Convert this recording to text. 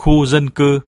khu dân cư.